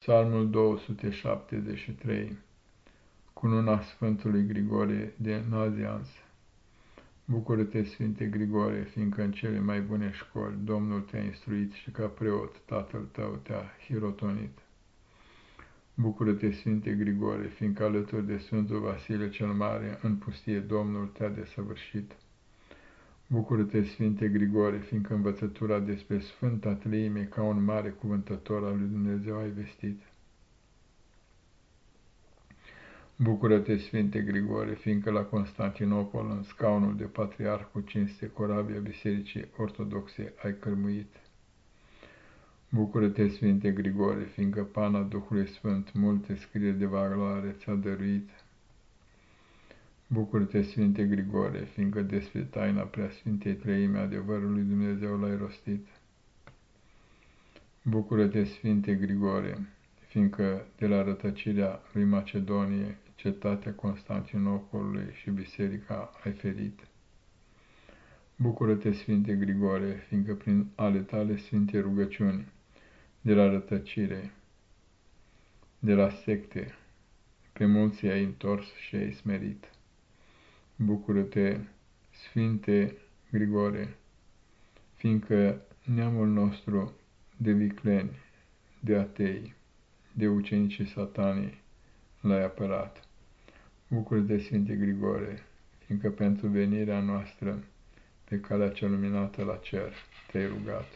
Psalmul 273 Cununa Sfântului Grigorie de Nazianz Bucură-te, Sfinte Grigore, fiindcă în cele mai bune școli Domnul te-a instruit și ca preot Tatăl tău te-a hirotonit. Bucură-te, Sfinte Grigore, fiindcă alături de Sfântul Vasile cel Mare în pustie Domnul te-a desăvârșit. Bucură-te, Sfinte Grigore, fiindcă învățătura despre Sfânta Treime ca un mare cuvântător al lui Dumnezeu ai vestit. Bucură-te, Sfinte Grigore, fiindcă la Constantinopol, în scaunul de patriarh cu cinste corabia Bisericii Ortodoxe, ai cărmuit. Bucură-te, Sfinte Grigore, fiindcă pana Duhului Sfânt multe scrieri de valoare ți-a dăruit. Bucură-te, Sfinte Grigore, fiindcă despre taina preasfintei treime adevărului Dumnezeu l-ai rostit. Bucură-te, Sfinte Grigore, fiindcă de la rătăcirea lui Macedonie, cetatea Constantinopolului și biserica ai ferit. Bucură-te, Sfinte Grigore, fiindcă prin ale tale sfinte rugăciuni, de la rătăcire, de la secte, pe mulți ai întors și ai smerit. Bucură-te, Sfinte Grigore, fiindcă neamul nostru de vicleni, de atei, de ucenicii satanii l-ai apărat. Bucură-te, Sfinte Grigore, fiindcă pentru venirea noastră pe calea cea luminată la cer te-ai rugat.